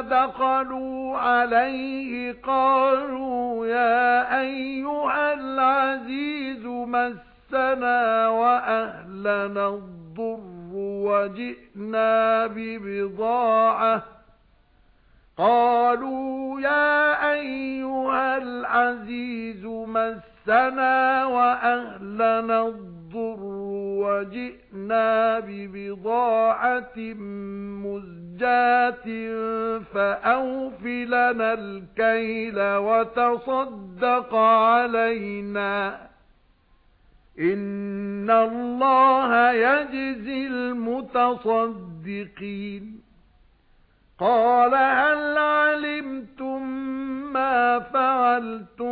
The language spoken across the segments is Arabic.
دَخَلُوا عَلَيْهِ قَالُوا يَا أَيُّهَا الْعَزِيزُ مَسَّنَا وَأَهْلَنَا الضُّرُّ وَجِئْنَا بِبِضَاعَةٍ. قَالُوا يَا أَيُّهَا الْعَزِيزُ مَسَّنَا وَأَهْلَنَا الضُّرُّ وَجِئْنَا بِبِضَاعَةٍ مُزْجَاةٍ فَأَوْفِ لَنَا الْكَيْلَ وَتَصَدَّقْ عَلَيْنَا. إِنَّ اللَّهَ يَجْزِي الْمُتَصَدِّقِينَ. قَالَ هَلْ عَلِمْتُمْ مَا فَعَلْتُمْ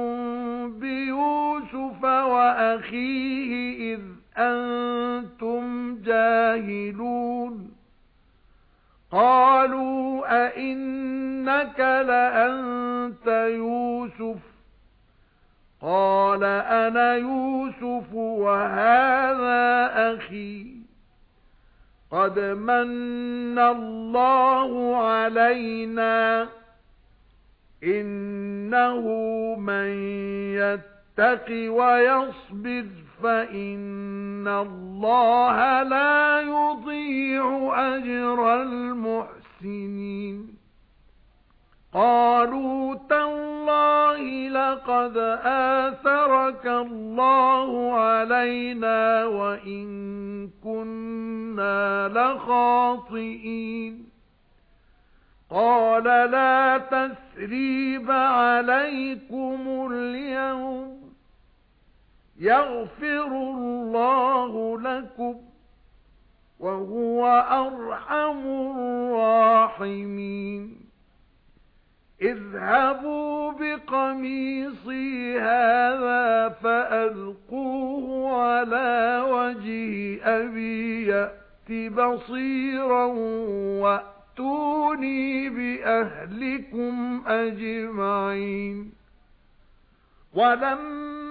وَأَخِيهِ إِذْ أَنْتُمْ جَاهِلُونَ قَالُوا أَإِنَّكَ لَأَنْتَ يُوسُفُ قَالَ أَنَا يُوسُفُ وَهَذَا أَخِي قَدْ مَنَّ اللَّهُ عَلَيْنَا إِنَّهُ مَن يَتَّقِ وَيَصْبِرْ فَإِنَّ اللَّهَ لَا يُضِيعُ أَجْرَ الْمُحْسِنِينَ. قَالُوا تَاللَّهِ لَقَدْ آثَرَكَ اللَّهُ عَلَيْنَا وَإِن كُنَّا لَخَاطِئِينَ. قَالَ لَا تَثْرِيبَ عَلَيْكُمُ الْيَوْمَ. يَغْفِرُ اللَّهُ لَكُمْ وَهُوَ أَرْحَمُ الرَّاحِمِينَ. اذهبوا بقميصي هذا فألقوه على وجه أبي يأت بصيرا وأتوني بأهلكم أجمعين.